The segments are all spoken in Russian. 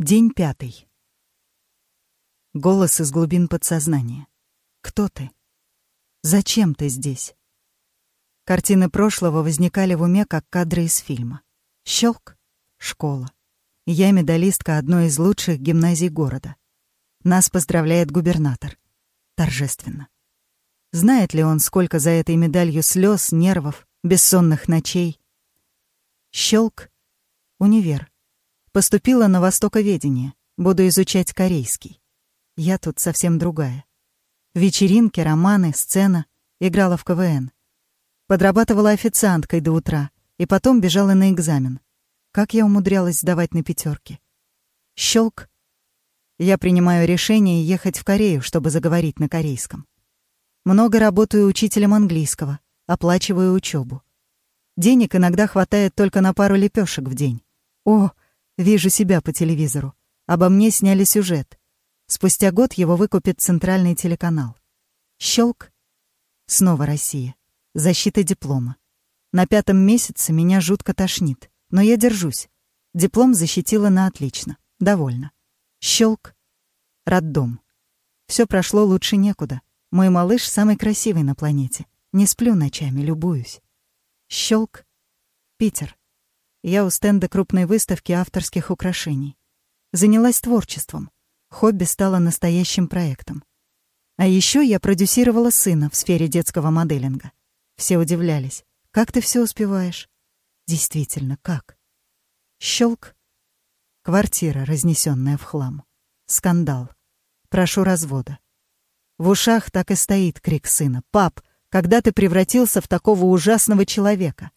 День пятый. Голос из глубин подсознания. Кто ты? Зачем ты здесь? Картины прошлого возникали в уме, как кадры из фильма. Щелк — школа. Я медалистка одной из лучших гимназий города. Нас поздравляет губернатор. Торжественно. Знает ли он, сколько за этой медалью слез, нервов, бессонных ночей? Щелк — универ. Поступила на востоковедение. Буду изучать корейский. Я тут совсем другая. Вечеринки, романы, сцена. Играла в КВН. Подрабатывала официанткой до утра. И потом бежала на экзамен. Как я умудрялась сдавать на пятерки. Щелк. Я принимаю решение ехать в Корею, чтобы заговорить на корейском. Много работаю учителем английского, оплачиваю учебу. Денег иногда хватает только на пару лепешек в день. О, Вижу себя по телевизору. Обо мне сняли сюжет. Спустя год его выкупит центральный телеканал. Щелк. Снова Россия. Защита диплома. На пятом месяце меня жутко тошнит, но я держусь. Диплом защитила на отлично. Довольно. Щелк. Роддом. Все прошло лучше некуда. Мой малыш самый красивый на планете. Не сплю ночами, любуюсь. Щелк. Питер. Я у стенда крупной выставки авторских украшений. Занялась творчеством. Хобби стало настоящим проектом. А еще я продюсировала сына в сфере детского моделинга. Все удивлялись. «Как ты все успеваешь?» «Действительно, как?» Щелк. Квартира, разнесенная в хлам. Скандал. Прошу развода. В ушах так и стоит крик сына. «Пап, когда ты превратился в такого ужасного человека?»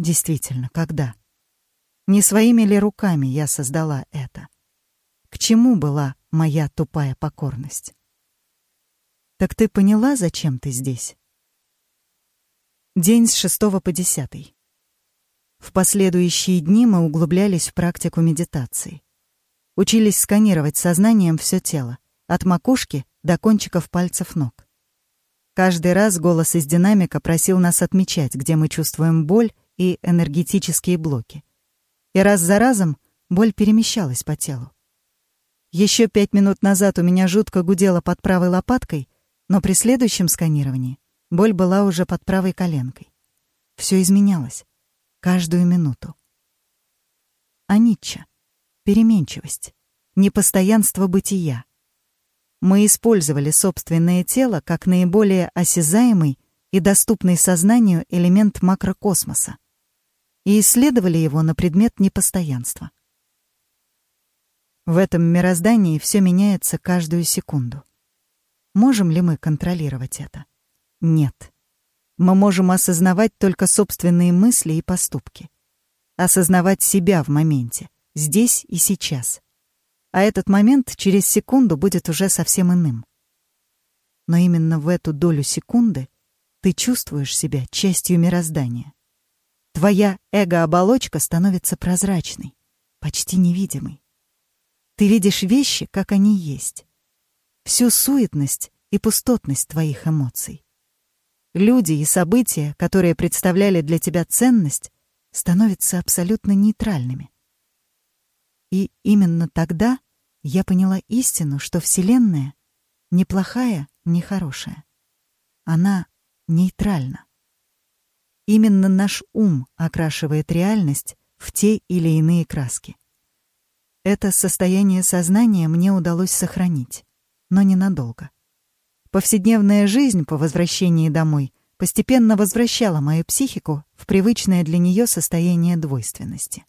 Действительно, когда? Не своими ли руками я создала это? К чему была моя тупая покорность? Так ты поняла, зачем ты здесь? День с 6 по 10. В последующие дни мы углублялись в практику медитации. Учились сканировать сознанием все тело, от макушки до кончиков пальцев ног. Каждый раз голос из динамика просил нас отмечать, где мы чувствуем боль и энергетические блоки. И раз за разом боль перемещалась по телу. Еще пять минут назад у меня жутко гудело под правой лопаткой, но при следующем сканировании боль была уже под правой коленкой. Все изменялось. Каждую минуту. Анитча. Переменчивость. Непостоянство бытия. Мы использовали собственное тело как наиболее осязаемый и доступный сознанию элемент макрокосмоса и исследовали его на предмет непостоянства. В этом мироздании все меняется каждую секунду. Можем ли мы контролировать это? Нет. Мы можем осознавать только собственные мысли и поступки. Осознавать себя в моменте, здесь и сейчас. А этот момент через секунду будет уже совсем иным. Но именно в эту долю секунды ты чувствуешь себя частью мироздания. Твоя эго-оболочка становится прозрачной, почти невидимой. Ты видишь вещи, как они есть. Всю суетность и пустотность твоих эмоций. Люди и события, которые представляли для тебя ценность, становятся абсолютно нейтральными. И именно тогда я поняла истину, что Вселенная не плохая, не хорошая. Она нейтральна. Именно наш ум окрашивает реальность в те или иные краски. Это состояние сознания мне удалось сохранить, но ненадолго. Повседневная жизнь по возвращении домой постепенно возвращала мою психику в привычное для нее состояние двойственности.